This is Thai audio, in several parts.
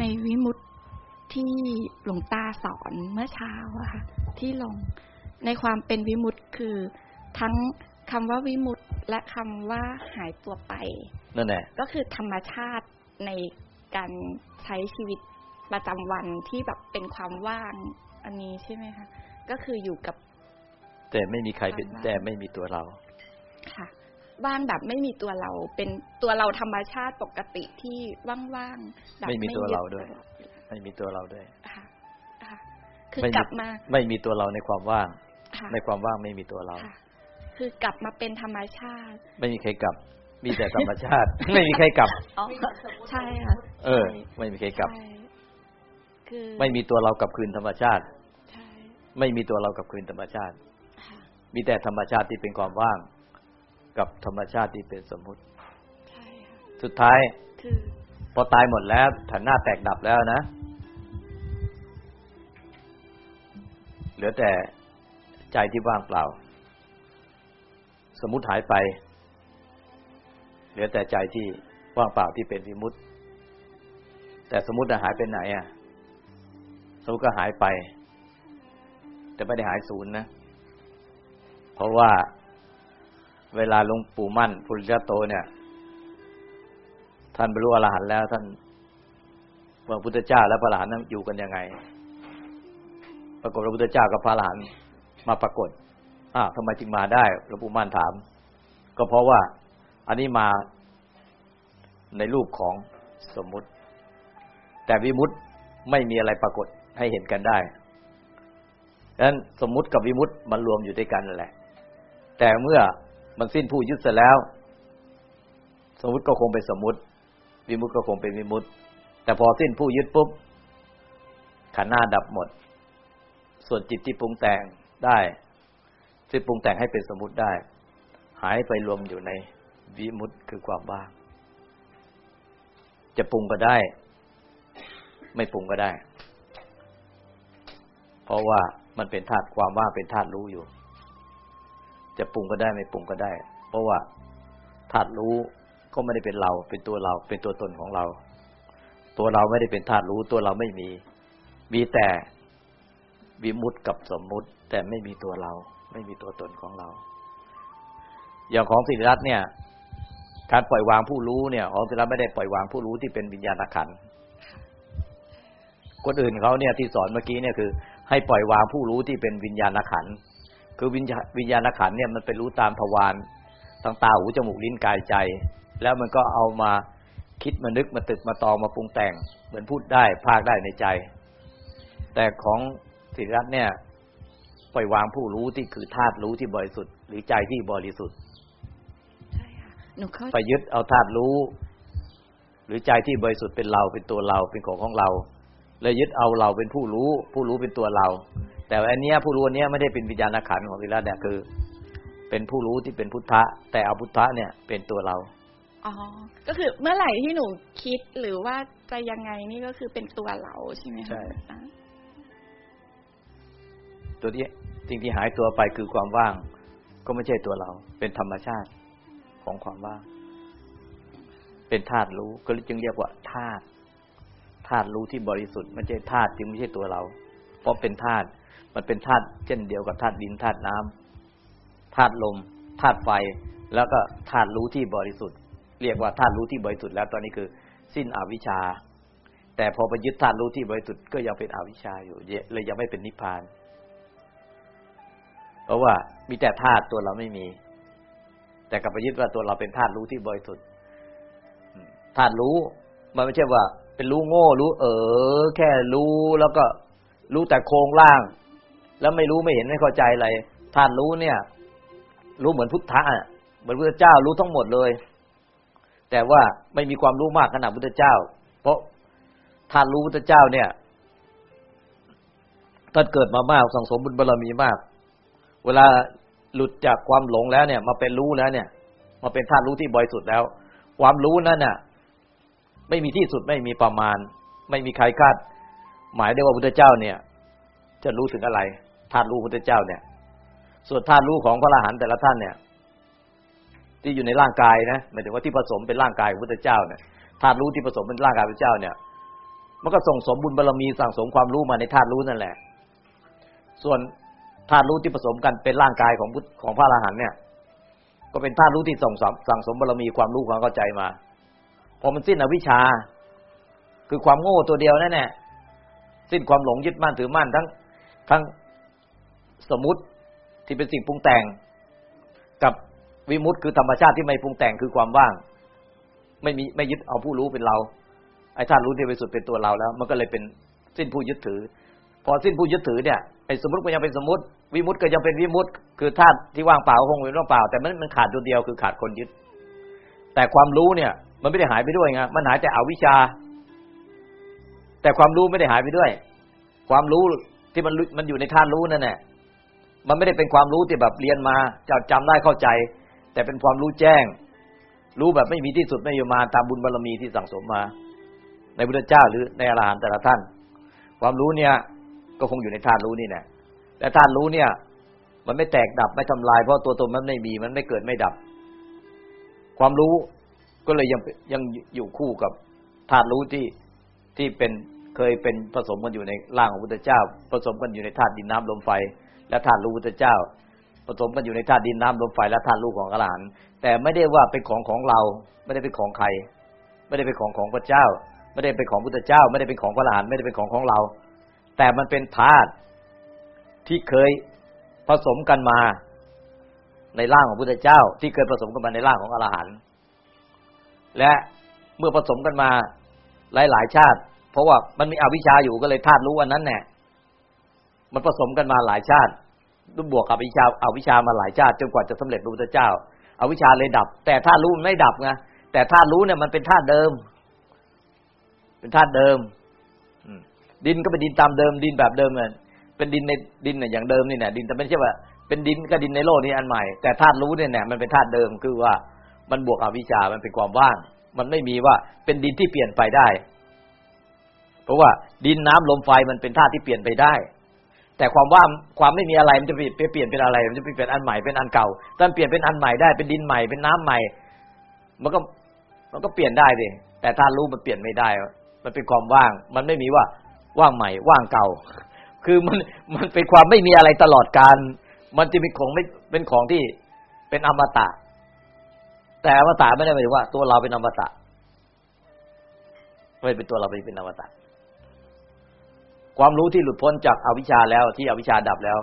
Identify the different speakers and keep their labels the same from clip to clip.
Speaker 1: ในวิมุตที่หลวงตาสอนเมื่อเช้าอะค่ะที่ลงในความเป็นวิมุตคือทั้งคำว่าวิมุตและคำว่าหายตัวไป
Speaker 2: นั่นแหละ
Speaker 1: ก็คือธรรมชาติในการใช้ชีวิตประจำวันที่แบบเป็นความว่างอันนี้ใช่ไหมคะก็คืออยู่กับ
Speaker 2: แต่ไม่มีใครเป็น
Speaker 1: ความว่าง
Speaker 2: แต่ไม่มีตัวเรา
Speaker 1: ค่ะ ว่างแบบไม่มีตัวเรา เป็นตัวเราธรรมชาติปกติที่ว่างๆแบบ
Speaker 2: ไม่มีตัวเราด้วย
Speaker 1: ตลอเวลา
Speaker 2: ไม่มีตัวเราด้วย
Speaker 1: ค่ะค่ะคือ
Speaker 2: ไม่มี
Speaker 1: กลับมา
Speaker 2: ไม่มีตัวเราในความว่าง
Speaker 1: ค่ะ
Speaker 2: ในความว่างไม่มีตัวเรา
Speaker 1: ค่ะคือกลับมาเป็นธรรมชาติ
Speaker 2: ไม่มีใครกลับ มีแต่ธรรมชาติ ไม่มีใครกลับ
Speaker 1: อ๋อใช่ค่ะ
Speaker 2: เออ
Speaker 1: ใช่
Speaker 2: ไม่มีใครกลับ
Speaker 1: ใช่คือ
Speaker 2: ไม่มีตัวเรากลับคืนธรรมชาติ
Speaker 1: ใช่
Speaker 2: ไม่มีตัวเรากลับคืนธรรมชาติ
Speaker 1: ค่ะ
Speaker 2: มีแต่ธรรมชาติที่เป็นความว่าง กับธรรมชาติที่เป็นสมมุติ
Speaker 1: ใช่ค่ะ
Speaker 2: สุดท้าย
Speaker 1: คือ
Speaker 2: พอตายหมดแล้วถันหน้าแตกดับแล้วนะ เหลือแต่ใจที่ว่างเปล่า สมมุติหายไป เหลือแต่ใจที่ว่างเปล่าที่เป็นวิมุตติ แต่สมมติหายไปไหนอะ สมมติก็หายไป แต่ไม่ได้หายศูนย์นะ เพราะว่า เวลาหลวงปู่มั่นปุริยโตเนี่ย ท่านบรรลุอรหันต์แล้ว ท่านพระพุทธเจ้าและพระอรหันต์นั้นอยู่กันยังไง ปรากฏพระพุทธเจ้ากับพระอรหันต์มาปรากฏอ้าวทำไมจึงมาได้หลวงปู่มั่นถาม ก็เพราะว่าอันนี้มาในรูปของสมมุติ แต่วิมุตติไม่มีอะไรปรากฏให้เห็นกันได้ดังนั้นสมมุติกับวิมุตติมันรวมอยู่ด้วยกันนั่นแหละ แต่เมื่อ มันสิ้นผู้ยึดเสร็จแล้ว สมมุติก็คงเป็นสมมุติ วิมุติก็คงเป็นวิมุตติแต่พอสิ้นผู้ยึดปุ๊บขันธ์หน้าดับหมด ส่วนจิตที่ปรุงแต่งได้ที่ปรุงแต่งให้เป็นสมมุติได้ หายไปรวมอยู่ในวิมุตติคือความว่าง จะปรุงก็ได้ ไม่ปรุงก็ได้ เพราะว่ามันเป็นธาตุความว่างเป็นธาตุรู้อยู่ จะปรุงก็ได้ไม่ปรุงก็ได้ เพราะว่าธาตุรู้ก็ไม่ได้เป็นเรา เป็นตัวเรา เป็นตัวตนของเรา ตัวเราไม่ได้เป็นธาตุรู้ ตัวเราไม่มี มีแต่วิมุตติกับสมมุติ แต่ไม่มีตัวเรา ไม่มีตัวตนของเรา อย่างของสิริรัตน์เนี่ย การปล่อยวางผู้รู้เนี่ยของสิริรัตน์ไม่ได้ปล่อยวางผู้รู้ที่เป็นวิญญาณขันธ์คนอื่นเขาเนี่ยที่สอนเมื่อกี้เนี่ยคือ ให้ปล่อยวางผู้รู้ที่เป็นวิญญาณขันธ์ คือวิญญาวิญญาณขันธ์เนี่ยมันเป็นรู้ตามทวารทางตาหูจมูกลิ้นกายใจ แล้วมันก็เอามาคิดมานึกมาตึกมาตองมาปรุงแต่ง เหมือนพูดได้ภาคได้ในใจ แต่ของสิริรัตน์เนี่ยปล่อยวางผู้รู้ที่คือธาตุรู้ที่บริสุทธิ์หรือใจที่บริสุทธิ์
Speaker 1: ใช่ค่ะหนูเข้า
Speaker 2: ไปยึดเอาธาตุรู้ หรือใจที่บริสุทธิ์เป็นเราเป็นตัวเราเป็นของของเราเลยยึดเอาเราเป็นผู้รู้ ผู้รู้เป็นตัวเรา แต่ว่าอันเนี้ยผู้รู้อันเนี้ยไม่ได้เป็นวิญญาณขันธ์ของวิรัตเนี่ยคือ เป็นผู้รู้ที่เป็นพุทธะ แต่เอาพุทธะเนี่ยเป็นตัวเรา
Speaker 1: อ๋อก็คือเมื่อไหร่ที่หนูคิดหรือว่าจะยังไงนี่ก็คือเป็นตัวเราใช่ไหมคะ
Speaker 2: ใช่
Speaker 1: อะ
Speaker 2: ตัวที่สิ่งที่หายตัวไปคือความว่าง ก็ไม่ใช่ตัวเรา เป็นธรรมชาติของความว่าง เป็นธาตุรู้ก็จึงเรียกว่าธาตุธาตุรู้ที่บริสุทธิ์ไม่ใช่ธาตุจึงไม่ใช่ตัวเรา เพราะเป็นธาตุ มันเป็นธาตุเช่นเดียวกับธาตุดินธาตุน้ำธาตุลมธาตุไฟ แล้วก็ธาตุรู้ที่บริสุทธิ์ เรียกว่าธาตุรู้ที่บริสุทธิ์แล้วตอนนี้คือ สิ้นอวิชชา แต่พอไปยึดธาตุรู้ที่บริสุทธิ์ก็ยังเป็นอวิชชาอยู่เลยยังไม่เป็นนิพพาน เพราะว่ามีแต่ธาตุตัวเราไม่มี แต่กลับไปยึดว่าตัวเราเป็นธาตุรู้ที่บริสุทธิ์ธาตุรู้มันไม่ใช่ว่า เป็นรู้โง่ รู้เออแค่รู้แล้วก็รู้แต่โครงล่าง แล้วไม่รู้ไม่เห็นไม่เข้าใจอะไรธาตุรู้เนี่ย รู้เหมือนพุทธะเหมือนพุทธเจ้ารู้ทั้งหมดเลย แต่ว่าไม่มีความรู้มากขนาดพุทธเจ้า เพราะธาตุรู้พุทธเจ้าเนี่ยท่านเกิดมามากสังสมบุญบารมีมาก เวลาหลุดจากความหลงแล้วเนี่ย มาเป็นรู้แล้วเนี่ย มาเป็นธาตุรู้ที่บริสุทธิ์แล้ว ความรู้นั้นน่ะ ไม่มีที่สุดไม่มีประมาณ ไม่มีใครคาด หมายได้ว่าพุทธเจ้าเนี่ย จะรู้ถึงอะไร ธาตุรู้พุทธเจ้าเนี่ย ส่วนธาตุรู้ของพระอรหันต์แต่ละท่านเนี่ย ที่อยู่ในร่างกายนะหมายถึงว่าที่ผสมเป็นร่างกายของพุทธเจ้าเนี่ยธาตุรู้ที่ผสมเป็นร่างกายพระเจ้าเนี่ย มันก็ส่งสมบุญบารมีสั่งสมความรู้มาในธาตุรู้นั่นแหละ ส่วนธาตุรู้ที่ผสมกันเป็นร่างกายของพุทของพระอรหันต์เนี่ย ก็เป็นธาตุรู้ที่ส่งสั่งสมบารมีความรู้ความเข้าใจมาพอมันสิ้นอวิชชา คือความโง่ตัวเดียวนั่นแหละสิ้นความหลงยึดมั่นถือมั่นทั้งทั้ง สมมุติที่เป็นสิ่งปรุงแต่ง กับวิมุตต์คือธรรมชาติที่ไม่ปรุงแต่งคือความว่าง ไม่มีไม่ยึดเอาผู้รู้เป็นเราไอ้ธาตุรู้ที่บริสุทธิ์เป็นตัวเราแล้ว มันก็เลยเป็นสิ้นผู้ยึดถือ พอสิ้นผู้ยึดถือเนี่ยไอ้สมมติก็ยังเป็นสมมติ วิมุตต์ก็ยังเป็นวิมุตต์คือธาตุที่ว่างเปล่าคงเป็นว่างเปล่า แต่มันมันขาดตัวเดียวคือขาดคนยึด แต่ความรู้เนี่ย มันไม่ได้หายไปด้วยไงมันหายแต่อวิชชา แต่ความรู้ไม่ได้หายไปด้วย ความรู้ที่มันมันอยู่ในธาตุรู้นั่นแหละ มันไม่ได้เป็นความรู้ที่แบบเรียนมาจะจำได้เข้าใจ แต่เป็นความรู้แจ้ง รู้แบบไม่มีที่สุดไม่อยู่มาตามบุญบารรมีที่สั่งสมมา ในพุทธเจ้าหรือในอรหันต์แต่ละท่าน ความรู้เนี่ยก็คงอยู่ในธาตุรู้นี่แหละแต่ธาตุรู้เนี่ย มันไม่แตกดับไม่ทำลายเพราะตัวตนมันไม่มีมันไม่เกิดไม่ดับ ความรู้ก็เลยยังยังอยู่คู่กับธาตุรู้ที่ที่เป็นเคยเป็นผสมกันอยู่ในร่างของพุทธเจ้า ผสมกันอยู่ในธาตุดินน้ำลมไฟ และธาตุรู้พุทธเจ้า ผสมกันอยู่ในธาตุดินน้ำลมไฟและธาตุรู้ของอรหันต์แต่ไม่ได้ว่าเป็นของของเรา ไม่ได้เป็นของใคร ไม่ได้เป็นของของพระเจ้า ไม่ได้เป็นของพุทธเจ้า ไม่ได้เป็นของพระอรหันต์ไม่ได้เป็นของของเรา แต่มันเป็นธาตุที่เคยผสมกันมาในร่างของพุทธเจ้า ที่เคยผสมกันมาในร่างของอรหันต์และเมื่อผสมกันมาหลายหลายชาติ เพราะว่ามันมีอวิชชาอยู่ก็เลยธาตุรู้อันนั้นแน่ มันผสมกันมาหลายชาติด้บวกกับวิชาเอาวิชามาหลายชาติจนกว่าจะสำเร็จพระพุทธเจ้าเอาวิชาเลยดับ แต่ธาตุรู้มันไม่ดับไงแต่ธาตุรู้เนี่ยมันเป็นธาตุเดิม เป็นธาตุเดิมดินก็เป็นดินตามเดิม ดินแบบเดิมเ่ยเป็นดินในดินเนี่ยอย่างเดิมนี่เนี่ยดินแต่ไม่ใช่ว่าเป็นดินก็ดินในโลกนี้อันใหม่ แต่ธาตุรู้เนี่ยเนี่ยมันเป็นธาตุเดิมคือว่ามันบวกอวิชามันเป็นความว่าง มันไม่มีว่าเป็นดินที่เปลี่ยนไปได้ เพราะว่าดินน้ำลมไฟมันเป็นธาตุที่เปลี่ยนไปได้ แต่ความว่างความไม่มีอะไรมันจะเปลี่ยนเป็นอะไร มันจะเปลี่ยนอันใหม่เป็นอันเก่าถ้าเปลี่ยนเป็นอันใหม่ได้เป็นดินใหม่เป็นน้ำใหม่ มันก็มันก็เปลี่ยนได้ดิแต่ธารู้มันเปลี่ยนไม่ได้ มันเป็นความว่าง มันไม่มีว่าว่างใหม่ ว่างเก่า คือมันมันเป็นความไม่มีอะไรตลอดการมันจะเป็นของไม่เป็นของที่เป็นอมตะ แต่อมตะไม่ได้หมายถึงว่า ตัวเราเป็นอมตะไม่เป็นตัวเราเป็นอมตะ ความรู้ที่หลุดพ้นจากอวิชชาแล้วที่อวิชชาดับแล้ว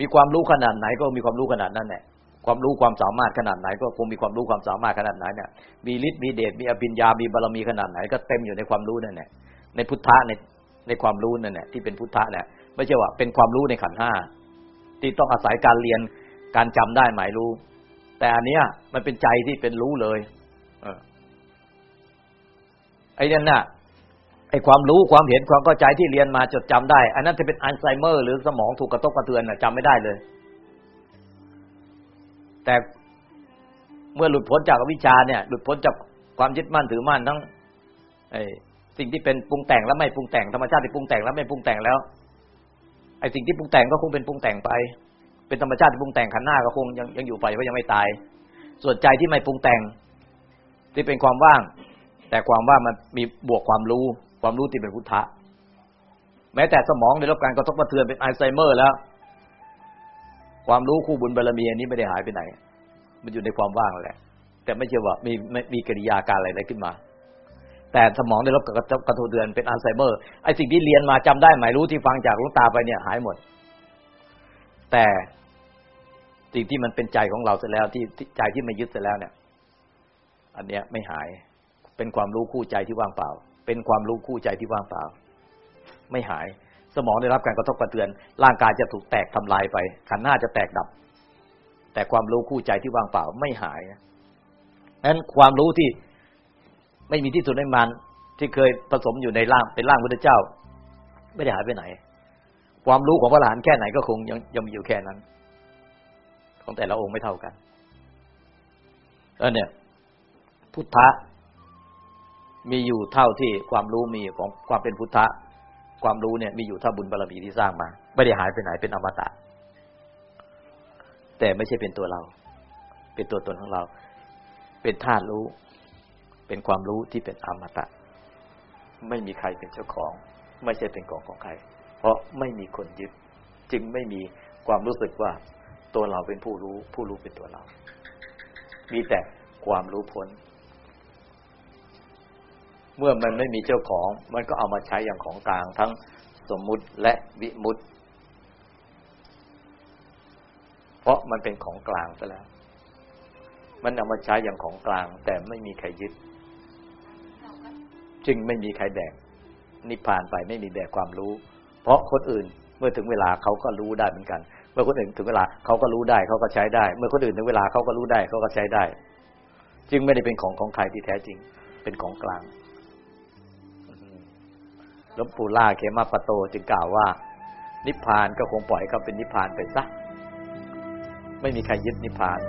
Speaker 2: มีความรู้ขนาดไหนก็มีความรู้ขนาดนั้นแหละความรู้ความสามารถขนาดไหน ก็คงมีความรู้ความสามารถขนาดไหนเนี่ยมีฤทธิ์มีเดชมีอภิญญามีบารมีขนาดไหน ก็เต็มอยู่ในความรู้นั่นแหละในพุทธะในในความรู้นั่นแหละที่เป็นพุทธะเนี่ยไม่ใช่ว่าเป็นความรู้ในขันห้าที่ต้องอาศัยการเรียนการจำได้หมายรู้ แต่อันเนี้ยมันเป็นใจที่เป็นรู้เลย เออไอ้นั่นน่ะ ไอ้ความรู้ความเห็นความเข้าใจที่เรียนมาจดจำได้ อันนั้นจะเป็นอัลไซเมอร์ หรือสมองถูกกระทบกระเทือนน่ะจำไม่ได้เลย แต่เมื่อหลุดพ้นจากวิชาเนี่ย หลุดพ้นจากความยึดมั่นถือมั่นทั้งไอ้สิ่งที่เป็นปรุงแต่งและไม่ปรุงแต่งธรรมชาติที่ปรุงแต่งและไม่ปรุงแต่งแล้วไอ้สิ่งที่ปรุงแต่งก็คงเป็นปรุงแต่งไป เป็นธรรมชาติที่ปรุงแต่งขันหน้าก็คงยังยังอยู่ไปเพราะยังไม่ตาย ส่วนใจที่ไม่ปรุงแต่ง ที่เป็นความว่าง แต่ความว่างมันมีบวกความรู้ ความรู้ที่เป็นพุทธะ แม้แต่สมองได้รับการกระทบกระเทือนเป็นอัลไซเมอร์แล้ว ความรู้คู่บุญบารมีอันนี้ไม่ได้หายไปไหน มันอยู่ในความว่างแหละ แต่ไม่ใช่ว่ามีมีกิริยาการอะไรขึ้นมา แต่สมองได้รับการกระทบกระเทือนเป็นอัลไซเมอร์ไอ้สิ่งที่เรียนมาจำได้หมายรู้ที่ฟังจากลวงตาไปเนี่ยหายหมด แต่สิ่งที่มันเป็นใจของเราเสร็จแล้วที่ใจที่ไม่ยึดเสร็จแล้วเนี่ย อันเนี้ยไม่หายเป็นความรู้คู่ใจที่ว่างเปล่า เป็นความรู้คู่ใจที่ว่างเปล่า ไม่หาย สมองได้รับการกระทบกระเทือน ร่างกายจะถูกแตกทำลายไป ขันหน้าจะแตกดับ แต่ความรู้คู่ใจที่ว่างเปล่าไม่หายนั้นความรู้ที่ไม่มีที่สุดในมันที่เคยผสมอยู่ในร่างเป็นร่างพุทธเจ้า ไม่ได้หายไปไหน ความรู้ของพระหลานแค่ไหนก็คงยังยังมีอยู่แค่นั้น ของแต่ละองค์ไม่เท่ากันแล้วเนี่ย พุทธะ มีอยู่เท่าที่ความรู้มีของความเป็นพุทธะ ความรู้เนี่ยมีอยู่เท่าบุญบารมีที่สร้างมา ไม่ได้หายไปไหนเป็นอมตะ แต่ไม่ใช่เป็นตัวเรา เป็นตัวตนของเรา เป็นธาตุรู้ เป็นความรู้ที่เป็นอมตะ ไม่มีใครเป็นเจ้าของ ไม่ใช่เป็นของของใคร เพราะไม่มีคนยึด จึงไม่มีความรู้สึกว่าตัวเราเป็นผู้รู้ ผู้รู้เป็นตัวเรา มีแต่ความรู้พ้น เมื่อมันไม่มีเจ้าของ มันก็เอามาใช้อย่างของกลางทั้งสมมุติและวิมุติ เพราะมันเป็นของกลางซะแล้ว มันเอามาใช้อย่างของกลาง แต่ไม่มีใครยึด จึงไม่มีใครแบกนิพพานไปไม่มีแบกความรู้ เพราะคนอื่นเมื่อถึงเวลาเขาก็รู้ได้เหมือนกัน เมื่อคนอื่นถึงเวลาเขาก็รู้ได้เขาก็ใช้ได้ เมื่อคนอื่นถึงเวลาเขาก็รู้ได้เขาก็ใช้ได้ จึงไม่ได้เป็นของของใครที่แท้จริง เป็นของกลาง หลวงปู่ล่าเขมาปโตจึงกล่าวว่า นิพพานก็คงปล่อยเขาเป็นนิพพานไปซะไม่มีใครยึดนิพพาน